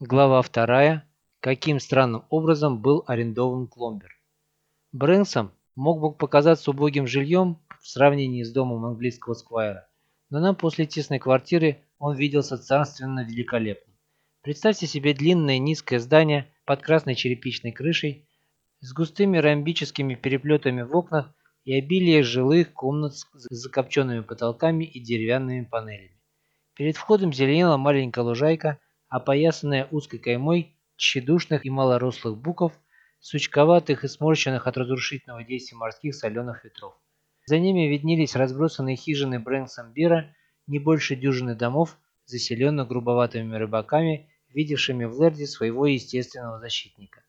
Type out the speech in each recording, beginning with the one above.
Глава вторая. Каким странным образом был арендован Кломбер. Брэнсом мог бы показаться убогим жильем в сравнении с домом английского сквайра, но нам после тесной квартиры он виделся царственно великолепным. Представьте себе длинное низкое здание под красной черепичной крышей с густыми ромбическими переплетами в окнах и обилие жилых комнат с закопченными потолками и деревянными панелями. Перед входом зеленела маленькая лужайка – опоясанная узкой каймой тщедушных и малорослых буков, сучковатых и сморщенных от разрушительного действия морских соленых ветров. За ними виднелись разбросанные хижины Брэнксомбира, не больше дюжины домов, заселенных грубоватыми рыбаками, видевшими в Лерде своего естественного защитника.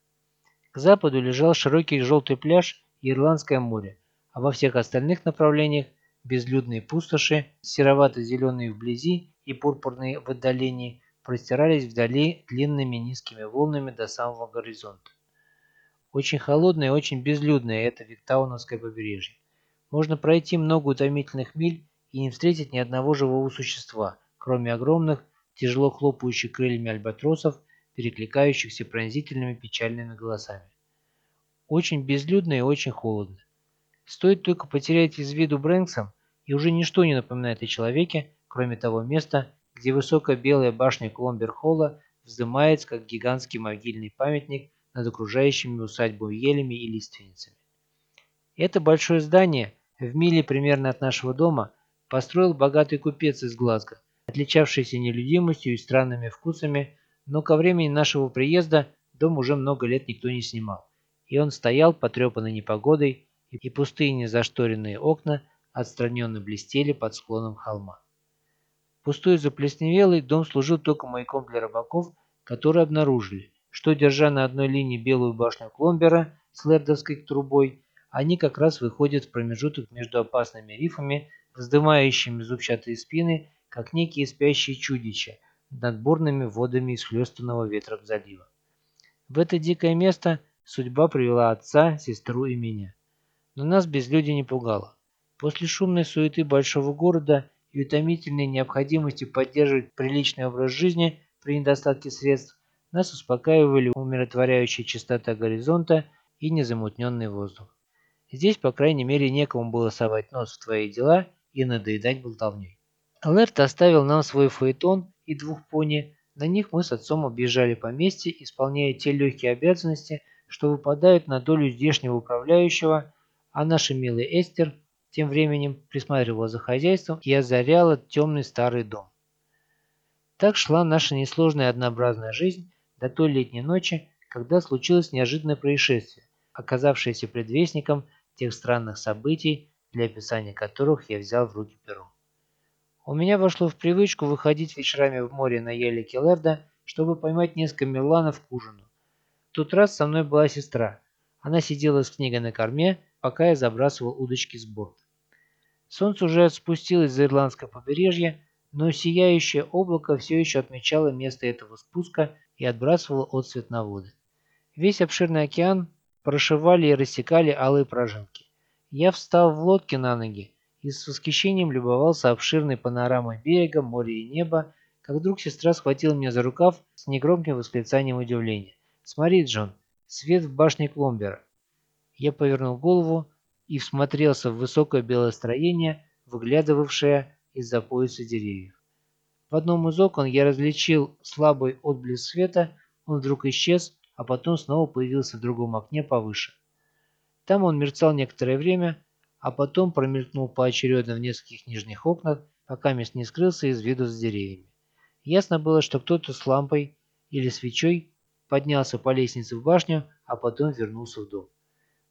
К западу лежал широкий желтый пляж и Ирландское море, а во всех остальных направлениях безлюдные пустоши, серовато-зеленые вблизи и пурпурные в отдалении, простирались вдали длинными низкими волнами до самого горизонта. Очень холодное и очень безлюдное это Виктауновское побережье. Можно пройти много утомительных миль и не встретить ни одного живого существа, кроме огромных, тяжело хлопающих крыльями альбатросов, перекликающихся пронзительными печальными голосами. Очень безлюдно и очень холодно. Стоит только потерять из виду Брэнксом, и уже ничто не напоминает о человеке, кроме того места, где высокая белая башня Кломбер-Холла вздымается, как гигантский могильный памятник над окружающими усадьбу елями и лиственницами. Это большое здание, в миле примерно от нашего дома, построил богатый купец из Глазго, отличавшийся нелюдимостью и странными вкусами, но ко времени нашего приезда дом уже много лет никто не снимал, и он стоял, потрепанный непогодой, и пустые незашторенные окна отстраненно блестели под склоном холма. Пустой заплесневелый дом служил только маяком для рыбаков, которые обнаружили, что, держа на одной линии белую башню Кломбера с лердовской трубой, они как раз выходят в промежуток между опасными рифами, вздымающими зубчатые спины, как некие спящие чудища над бурными водами исхлестанного ветром залива. В это дикое место судьба привела отца, сестру и меня. Но нас без люди не пугало. После шумной суеты большого города и утомительной необходимости поддерживать приличный образ жизни при недостатке средств, нас успокаивали умиротворяющая чистота горизонта и незамутненный воздух. Здесь, по крайней мере, некому было совать нос в твои дела и надоедать болтовней. Алерт оставил нам свой фаэтон и двух пони. На них мы с отцом объезжали поместье, исполняя те легкие обязанности, что выпадают на долю здешнего управляющего, а наша милая Эстер тем временем присматривала за хозяйством и озаряла темный старый дом. Так шла наша несложная однообразная жизнь до той летней ночи, когда случилось неожиданное происшествие, оказавшееся предвестником тех странных событий, для описания которых я взял в руки перо. У меня вошло в привычку выходить вечерами в море на еле Келлерда, чтобы поймать несколько меланов к ужину. В тот раз со мной была сестра. Она сидела с книгой на корме, пока я забрасывал удочки с борта. Солнце уже спустилось за ирландское побережье, но сияющее облако все еще отмечало место этого спуска и отбрасывало отсвет на воды. Весь обширный океан прошивали и рассекали алые прожинки. Я встал в лодке на ноги и с восхищением любовался обширной панорамой берега, моря и неба, как вдруг сестра схватила меня за рукав с негромким восклицанием удивления. «Смотри, Джон, свет в башне Кломбера!» Я повернул голову и всмотрелся в высокое белое строение, выглядывавшее из-за пояса деревьев. В одном из окон я различил слабый отблеск света, он вдруг исчез, а потом снова появился в другом окне повыше. Там он мерцал некоторое время, а потом промелькнул поочередно в нескольких нижних окнах, пока мест не скрылся из виду с деревьями. Ясно было, что кто-то с лампой или свечой поднялся по лестнице в башню, а потом вернулся в дом.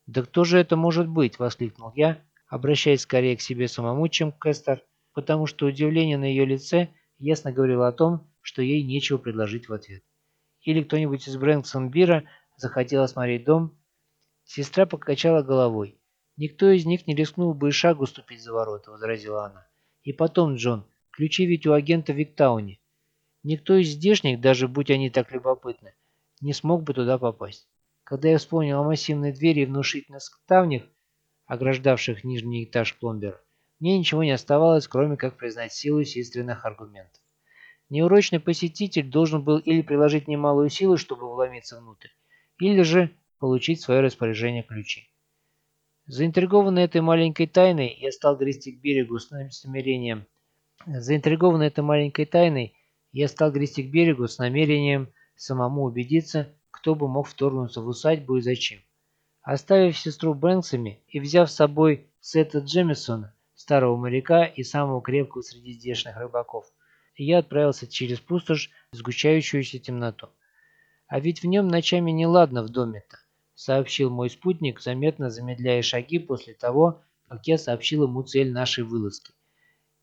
«Да кто же это может быть?» – воскликнул я, обращаясь скорее к себе самому, чем к Эстер, потому что удивление на ее лице ясно говорило о том, что ей нечего предложить в ответ. Или кто-нибудь из Брэнксонбира захотел осмотреть дом? Сестра покачала головой. «Никто из них не рискнул бы и шагу ступить за ворота», – возразила она. «И потом, Джон, ключи ведь у агента в Виктауне. Никто из здешних, даже будь они так любопытны, не смог бы туда попасть». Когда я вспомнил о массивной двери и внушительных ставнях, ограждавших нижний этаж пломбера, мне ничего не оставалось, кроме как признать силу сестренных аргументов. Неурочный посетитель должен был или приложить немалую силу, чтобы вломиться внутрь, или же получить в свое распоряжение ключи. Заинтригованный этой маленькой тайной, я стал грести к берегу с намерением... Заинтригованный этой маленькой тайной, я стал грести к берегу с намерением самому убедиться, кто бы мог вторгнуться в усадьбу и зачем. Оставив сестру Бэнксами и взяв с собой Сета Джемисона, старого моряка и самого крепкого среди здешних рыбаков, я отправился через пустошь в сгущающуюся темноту. А ведь в нем ночами неладно в доме-то сообщил мой спутник, заметно замедляя шаги после того, как я сообщил ему цель нашей вылазки.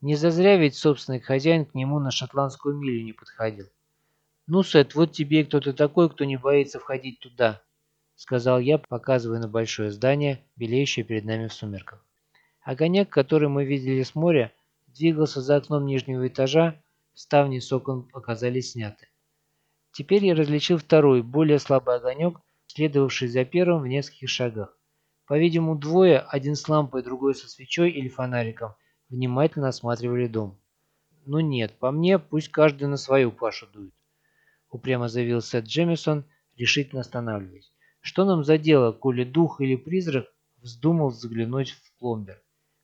Не зазря ведь собственный хозяин к нему на шотландскую милю не подходил. «Ну, Сет, вот тебе кто-то такой, кто не боится входить туда», — сказал я, показывая на большое здание, белеющее перед нами в сумерках. Огонек, который мы видели с моря, двигался за окном нижнего этажа, ставни с окон оказались сняты. Теперь я различил второй, более слабый огонек, следовавший за первым в нескольких шагах. По-видимому, двое, один с лампой, другой со свечой или фонариком, внимательно осматривали дом. «Ну нет, по мне, пусть каждый на свою пашу дует», — упрямо заявил Сет Джемисон, решительно останавливаясь. «Что нам за дело, коли дух или призрак вздумал заглянуть в пломбер?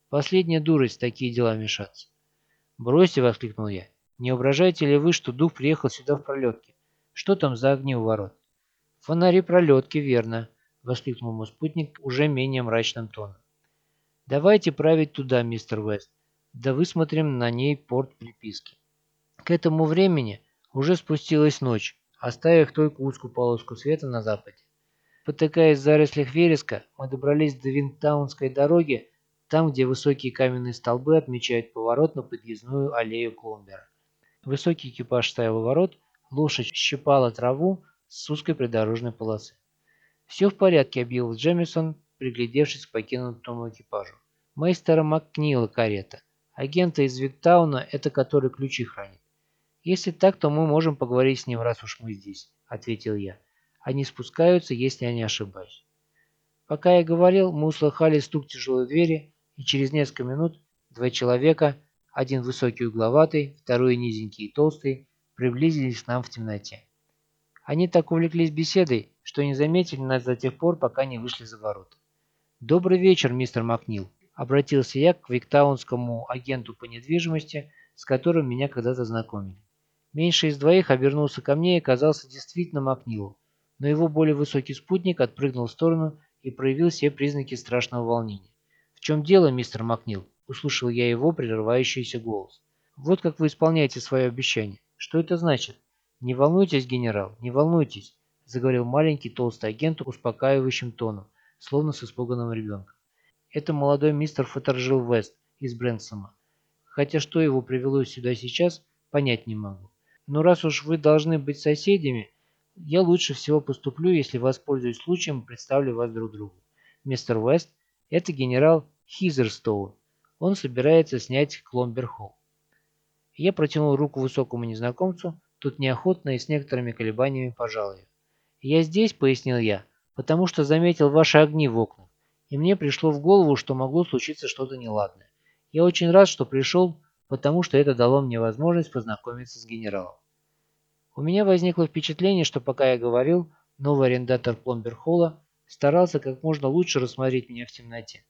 Последняя дурость такие дела мешаться». «Бросьте!» — воскликнул я. «Не воображаете ли вы, что дух приехал сюда в пролетке? Что там за огни у ворот?» «Фонари пролетки, верно», — воскликнул мой спутник уже менее мрачным тоном. «Давайте править туда, мистер Вест, да высмотрим на ней порт приписки». К этому времени уже спустилась ночь, оставив только узкую полоску света на западе. Потыкаясь в зарослях вереска, мы добрались до Винтаунской дороги, там, где высокие каменные столбы отмечают поворот на подъездную аллею Кломбера. Высокий экипаж у ворот, лошадь щипала траву, с узкой придорожной полосы. «Все в порядке», — объявил Джемисон, приглядевшись к покинутому экипажу. «Мейстера Макнила карета. Агента из Виктауна, это который ключи хранит. Если так, то мы можем поговорить с ним, раз уж мы здесь», — ответил я. «Они спускаются, если я не ошибаюсь». Пока я говорил, мы услыхали стук тяжелой двери, и через несколько минут два человека, один высокий угловатый, второй низенький и толстый, приблизились к нам в темноте. Они так увлеклись беседой, что не заметили нас до тех пор, пока не вышли за ворота. «Добрый вечер, мистер Макнил», — обратился я к виктаунскому агенту по недвижимости, с которым меня когда-то знакомили. Меньший из двоих обернулся ко мне и оказался действительно Макнилом, но его более высокий спутник отпрыгнул в сторону и проявил все признаки страшного волнения. «В чем дело, мистер Макнил?» — услышал я его прерывающийся голос. «Вот как вы исполняете свое обещание. Что это значит?» «Не волнуйтесь, генерал, не волнуйтесь», — заговорил маленький толстый агент успокаивающим тоном, словно с испуганным ребенком. «Это молодой мистер Фатержил Вест из Брэнсома. Хотя что его привело сюда сейчас, понять не могу. Но раз уж вы должны быть соседями, я лучше всего поступлю, если воспользуюсь случаем и представлю вас друг другу. Мистер Вест – это генерал Хизерстоун. Он собирается снять Кломбер-Холл. Я протянул руку высокому незнакомцу, Тут неохотно и с некоторыми колебаниями пожал ее. «Я здесь», — пояснил я, — «потому что заметил ваши огни в окнах, и мне пришло в голову, что могло случиться что-то неладное. Я очень рад, что пришел, потому что это дало мне возможность познакомиться с генералом». У меня возникло впечатление, что пока я говорил, новый арендатор Пломберхолла старался как можно лучше рассмотреть меня в темноте.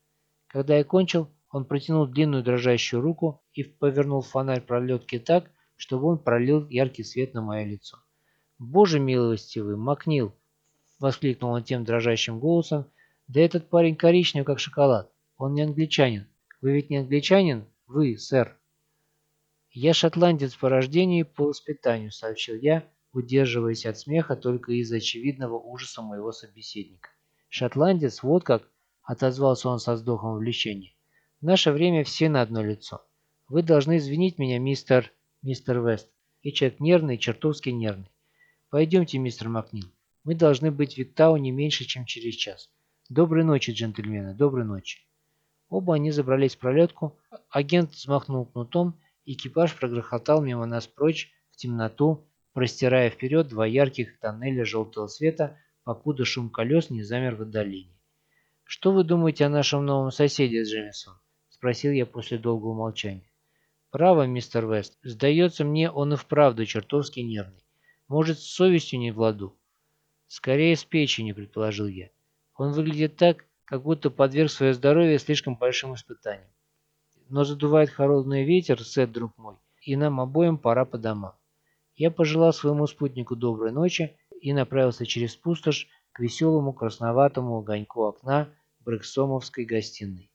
Когда я кончил, он протянул длинную дрожащую руку и повернул фонарь пролетки так, чтобы он пролил яркий свет на мое лицо. «Боже милостивый, Макнил!» — воскликнул он тем дрожащим голосом. «Да этот парень коричневый, как шоколад. Он не англичанин. Вы ведь не англичанин? Вы, сэр!» «Я шотландец по рождению и по воспитанию», — сообщил я, удерживаясь от смеха только из-за очевидного ужаса моего собеседника. «Шотландец? Вот как!» — отозвался он со вздохом увлечения. «В наше время все на одно лицо. Вы должны извинить меня, мистер...» мистер Вест. И человек нервный, чертовски нервный. Пойдемте, мистер Макнил. Мы должны быть в Виктау не меньше, чем через час. Доброй ночи, джентльмены, доброй ночи. Оба они забрались в пролетку, агент взмахнул кнутом, и экипаж прогрохотал мимо нас прочь в темноту, простирая вперед два ярких тоннеля желтого света, покуда шум колес не замер в отдалении. «Что вы думаете о нашем новом соседе, Джемисон?» – спросил я после долгого молчания. Право, мистер Вест, сдается мне, он и вправду чертовски нервный. Может, с совестью не в ладу? Скорее, с печенью, предположил я. Он выглядит так, как будто подверг свое здоровье слишком большим испытаниям. Но задувает холодный ветер, Сет, друг мой, и нам обоим пора по домам. Я пожелал своему спутнику доброй ночи и направился через пустошь к веселому красноватому огоньку окна Брексомовской гостиной.